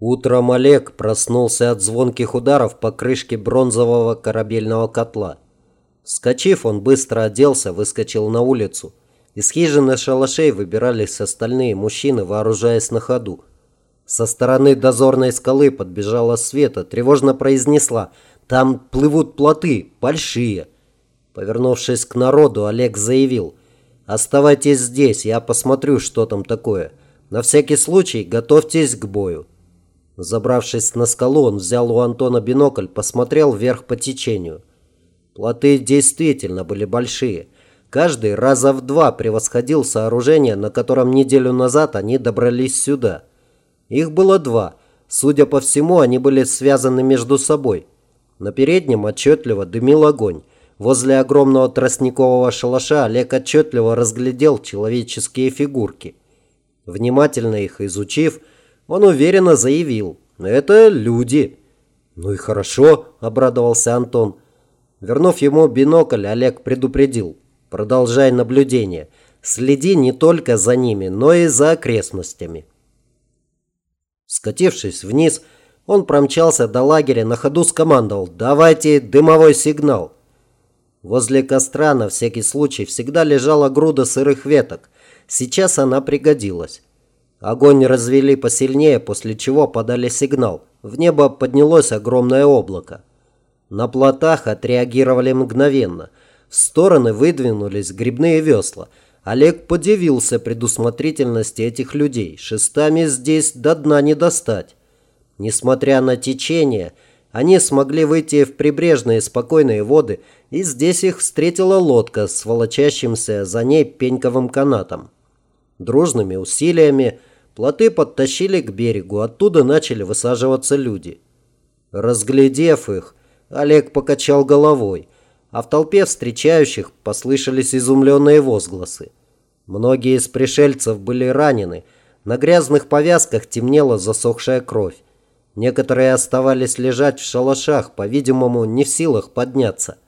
Утром Олег проснулся от звонких ударов по крышке бронзового корабельного котла. Вскочив, он быстро оделся, выскочил на улицу. Из хижины шалашей выбирались остальные мужчины, вооружаясь на ходу. Со стороны дозорной скалы подбежала Света, тревожно произнесла «Там плывут плоты, большие». Повернувшись к народу, Олег заявил «Оставайтесь здесь, я посмотрю, что там такое. На всякий случай готовьтесь к бою». Забравшись на скалу, он взял у Антона бинокль, посмотрел вверх по течению. Плоты действительно были большие. Каждый раза в два превосходил сооружение, на котором неделю назад они добрались сюда. Их было два. Судя по всему, они были связаны между собой. На переднем отчетливо дымил огонь. Возле огромного тростникового шалаша Олег отчетливо разглядел человеческие фигурки. Внимательно их изучив, он уверенно заявил. «Это люди». «Ну и хорошо», – обрадовался Антон. Вернув ему бинокль, Олег предупредил. «Продолжай наблюдение. Следи не только за ними, но и за окрестностями». Скатившись вниз, он промчался до лагеря, на ходу скомандовал «Давайте дымовой сигнал». Возле костра на всякий случай всегда лежала груда сырых веток. Сейчас она пригодилась. Огонь развели посильнее, после чего подали сигнал. В небо поднялось огромное облако. На плотах отреагировали мгновенно. В стороны выдвинулись грибные весла. Олег подивился предусмотрительности этих людей. Шестами здесь до дна не достать. Несмотря на течение, они смогли выйти в прибрежные спокойные воды, и здесь их встретила лодка с волочащимся за ней пеньковым канатом. Дружными усилиями Плоты подтащили к берегу, оттуда начали высаживаться люди. Разглядев их, Олег покачал головой, а в толпе встречающих послышались изумленные возгласы. Многие из пришельцев были ранены, на грязных повязках темнела засохшая кровь. Некоторые оставались лежать в шалашах, по-видимому, не в силах подняться.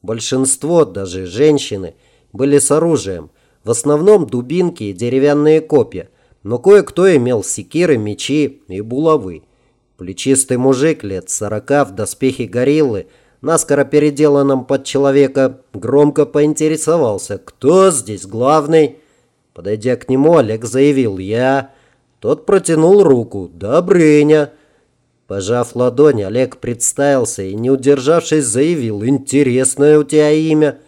Большинство, даже женщины, были с оружием, в основном дубинки и деревянные копья – но кое-кто имел секиры, мечи и булавы. Плечистый мужик лет сорока в доспехе гориллы, наскоро переделанном под человека, громко поинтересовался, кто здесь главный. Подойдя к нему, Олег заявил «Я». Тот протянул руку «Добрыня». Пожав ладонь, Олег представился и, не удержавшись, заявил «Интересное у тебя имя».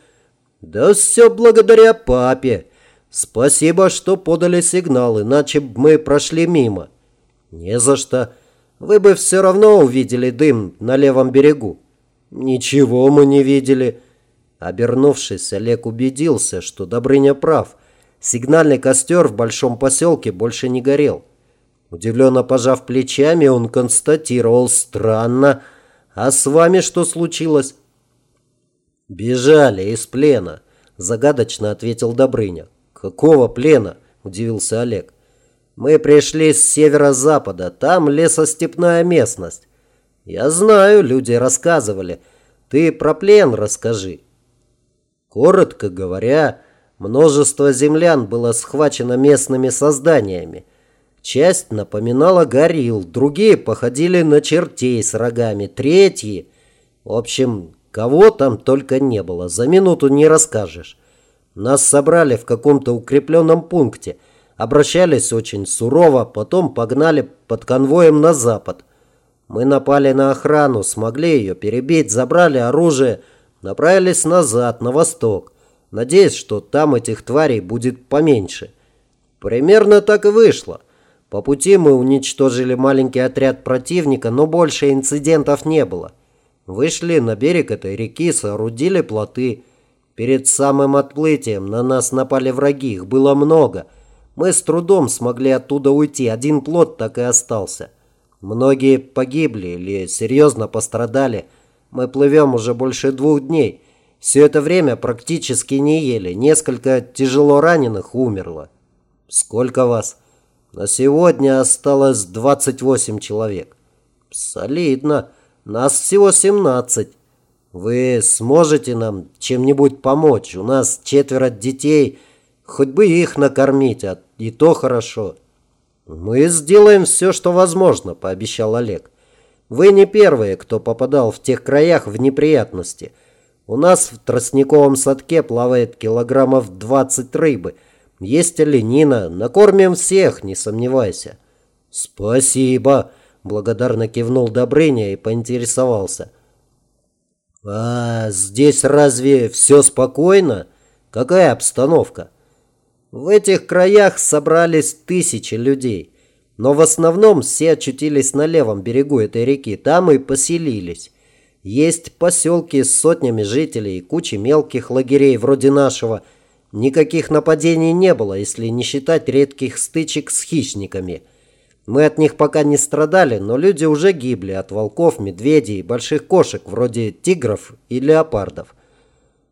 «Да все благодаря папе». «Спасибо, что подали сигнал, иначе мы прошли мимо». «Не за что. Вы бы все равно увидели дым на левом берегу». «Ничего мы не видели». Обернувшись, Олег убедился, что Добрыня прав. Сигнальный костер в большом поселке больше не горел. Удивленно пожав плечами, он констатировал «Странно. А с вами что случилось?» «Бежали из плена», – загадочно ответил Добрыня. «Какого плена?» – удивился Олег. «Мы пришли с северо-запада, там лесостепная местность». «Я знаю, люди рассказывали. Ты про плен расскажи». Коротко говоря, множество землян было схвачено местными созданиями. Часть напоминала горилл, другие походили на чертей с рогами, третьи... В общем, кого там только не было, за минуту не расскажешь. Нас собрали в каком-то укрепленном пункте. Обращались очень сурово, потом погнали под конвоем на запад. Мы напали на охрану, смогли ее перебить, забрали оружие, направились назад, на восток. Надеясь, что там этих тварей будет поменьше. Примерно так и вышло. По пути мы уничтожили маленький отряд противника, но больше инцидентов не было. Вышли на берег этой реки, соорудили плоты. Перед самым отплытием на нас напали враги, их было много. Мы с трудом смогли оттуда уйти, один плот так и остался. Многие погибли или серьезно пострадали. Мы плывем уже больше двух дней. Все это время практически не ели. Несколько тяжело раненых умерло. Сколько вас? На сегодня осталось 28 человек. Солидно. Нас всего 17. Вы сможете нам чем-нибудь помочь? У нас четверо детей, хоть бы их накормить, а и то хорошо. Мы сделаем все, что возможно, пообещал Олег. Вы не первые, кто попадал в тех краях в неприятности. У нас в тростниковом садке плавает килограммов 20 рыбы. Есть оленина, накормим всех, не сомневайся. Спасибо, благодарно кивнул Добрыня и поинтересовался. А здесь разве все спокойно? Какая обстановка? В этих краях собрались тысячи людей. Но в основном все очутились на левом берегу этой реки, там и поселились. Есть поселки с сотнями жителей и куча мелких лагерей вроде нашего. Никаких нападений не было, если не считать редких стычек с хищниками. Мы от них пока не страдали, но люди уже гибли от волков, медведей и больших кошек, вроде тигров и леопардов.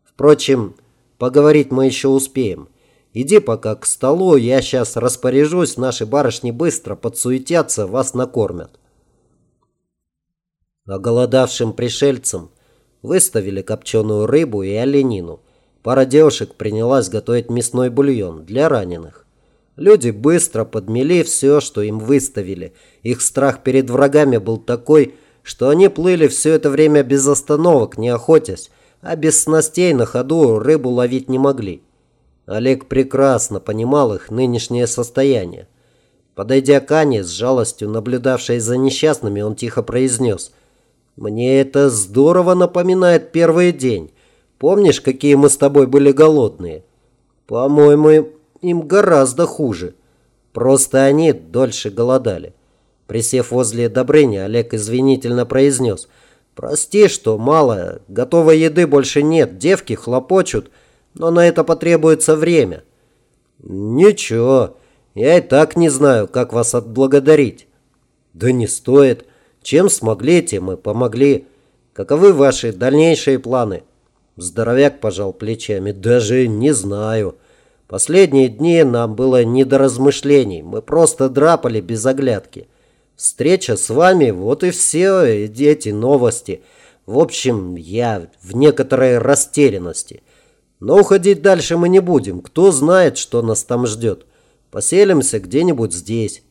Впрочем, поговорить мы еще успеем. Иди пока к столу, я сейчас распоряжусь, наши барышни быстро подсуетятся, вас накормят. Оголодавшим пришельцам выставили копченую рыбу и оленину. Пара девушек принялась готовить мясной бульон для раненых. Люди быстро подмели все, что им выставили. Их страх перед врагами был такой, что они плыли все это время без остановок, не охотясь, а без снастей на ходу рыбу ловить не могли. Олег прекрасно понимал их нынешнее состояние. Подойдя к Ане, с жалостью наблюдавшей за несчастными, он тихо произнес. «Мне это здорово напоминает первый день. Помнишь, какие мы с тобой были голодные? По-моему, им гораздо хуже. Просто они дольше голодали». Присев возле Добрыни, Олег извинительно произнес. «Прости, что мало. Готовой еды больше нет. Девки хлопочут» но на это потребуется время. Ничего, я и так не знаю, как вас отблагодарить. Да не стоит. Чем смогли, тем и помогли. Каковы ваши дальнейшие планы? Здоровяк пожал плечами. Даже не знаю. Последние дни нам было не до размышлений. Мы просто драпали без оглядки. Встреча с вами, вот и все эти новости. В общем, я в некоторой растерянности. Но уходить дальше мы не будем. Кто знает, что нас там ждет. Поселимся где-нибудь здесь.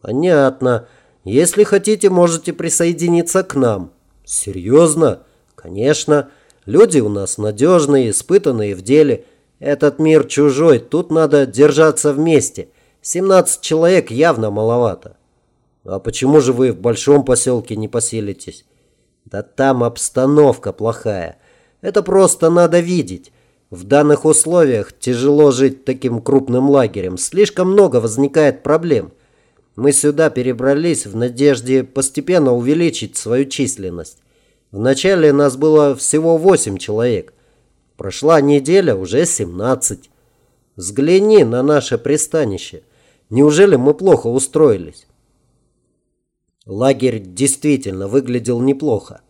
Понятно. Если хотите, можете присоединиться к нам. Серьезно? Конечно. Люди у нас надежные, испытанные в деле. Этот мир чужой, тут надо держаться вместе. 17 человек явно маловато. А почему же вы в большом поселке не поселитесь? Да там обстановка плохая. Это просто надо видеть. В данных условиях тяжело жить таким крупным лагерем. Слишком много возникает проблем. Мы сюда перебрались в надежде постепенно увеличить свою численность. Вначале нас было всего 8 человек. Прошла неделя, уже 17. Взгляни на наше пристанище. Неужели мы плохо устроились? Лагерь действительно выглядел неплохо.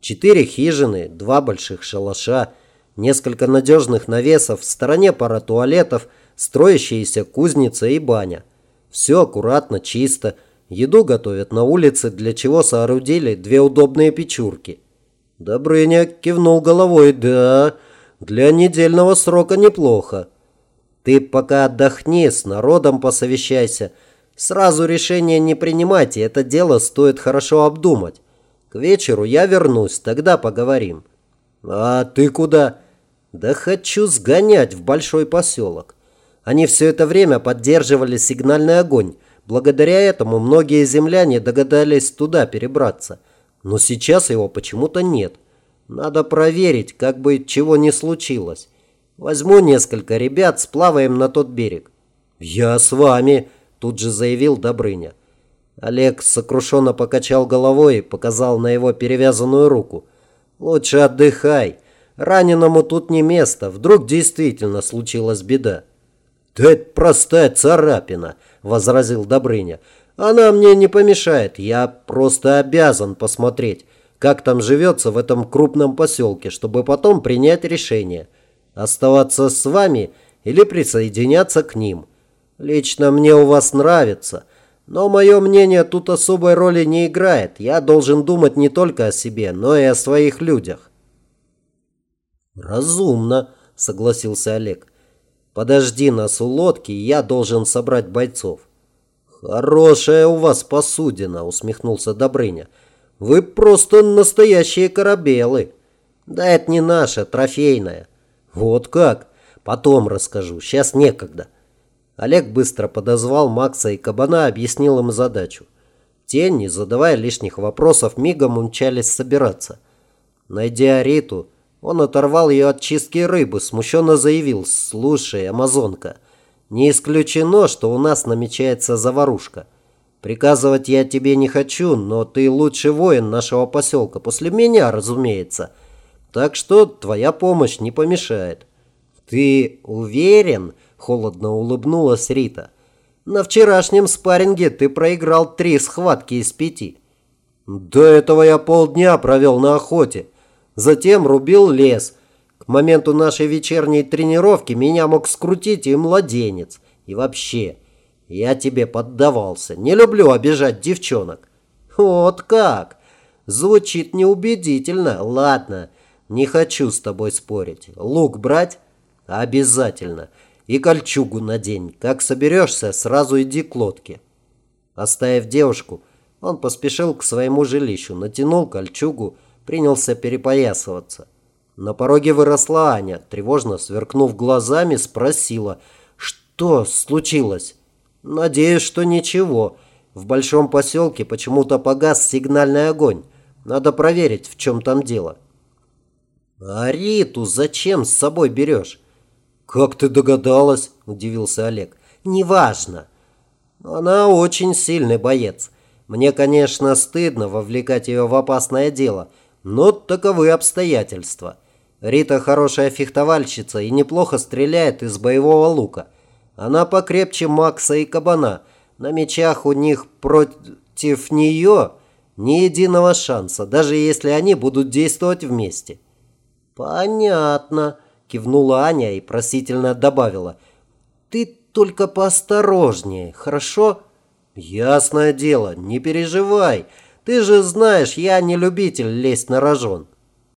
Четыре хижины, два больших шалаша – несколько надежных навесов, в стороне пара туалетов, строящиеся кузница и баня. Все аккуратно, чисто. Еду готовят на улице, для чего соорудили две удобные печурки. Добрыня кивнул головой. «Да, для недельного срока неплохо. Ты пока отдохни, с народом посовещайся. Сразу решение не принимайте, это дело стоит хорошо обдумать. К вечеру я вернусь, тогда поговорим». «А ты куда?» Да хочу сгонять в большой поселок. Они все это время поддерживали сигнальный огонь. Благодаря этому многие земляне догадались туда перебраться. Но сейчас его почему-то нет. Надо проверить, как бы чего не случилось. Возьму несколько ребят, сплаваем на тот берег. «Я с вами», – тут же заявил Добрыня. Олег сокрушенно покачал головой и показал на его перевязанную руку. «Лучше отдыхай. Раненому тут не место, вдруг действительно случилась беда. «Да это простая царапина», – возразил Добрыня. «Она мне не помешает, я просто обязан посмотреть, как там живется в этом крупном поселке, чтобы потом принять решение, оставаться с вами или присоединяться к ним. Лично мне у вас нравится». Но мое мнение тут особой роли не играет. Я должен думать не только о себе, но и о своих людях. «Разумно», – согласился Олег. «Подожди нас у лодки, я должен собрать бойцов». «Хорошая у вас посудина», — усмехнулся Добрыня. «Вы просто настоящие корабелы». «Да это не наша, трофейная». «Вот как? Потом расскажу, сейчас некогда». Олег быстро подозвал Макса и Кабана, объяснил им задачу. Те, не задавая лишних вопросов, мигом умчались собираться. Найдя Риту, он оторвал ее от чистки рыбы, смущенно заявил «Слушай, амазонка, не исключено, что у нас намечается заварушка. Приказывать я тебе не хочу, но ты лучший воин нашего поселка, после меня, разумеется. Так что твоя помощь не помешает». «Ты уверен?» – холодно улыбнулась Рита. «На вчерашнем спарринге ты проиграл три схватки из пяти». «До этого я полдня провел на охоте. Затем рубил лес. К моменту нашей вечерней тренировки меня мог скрутить и младенец. И вообще, я тебе поддавался. Не люблю обижать девчонок. Вот как? Звучит неубедительно. Ладно, не хочу с тобой спорить. Лук брать? Обязательно. И кольчугу надень. Как соберешься, сразу иди к лодке. Оставив девушку, он поспешил к своему жилищу, натянул кольчугу, принялся перепоясываться. На пороге выросла Аня, тревожно сверкнув глазами, спросила, что случилось. Надеюсь, что ничего. В большом поселке почему-то погас сигнальный огонь. Надо проверить, в чем там дело. А Риту зачем с собой берешь? Как ты догадалась? Удивился Олег. Неважно. Она очень сильный боец. Мне, конечно, стыдно вовлекать ее в опасное дело – но таковы обстоятельства. Рита хорошая фехтовальщица и неплохо стреляет из боевого лука. Она покрепче Макса и Кабана. На мечах у них против нее ни единого шанса, даже если они будут действовать вместе. «Понятно», – кивнула Аня и просительно добавила. «Ты только поосторожнее, хорошо?» «Ясное дело, не переживай. Ты же знаешь, я не любитель лезть на рожон.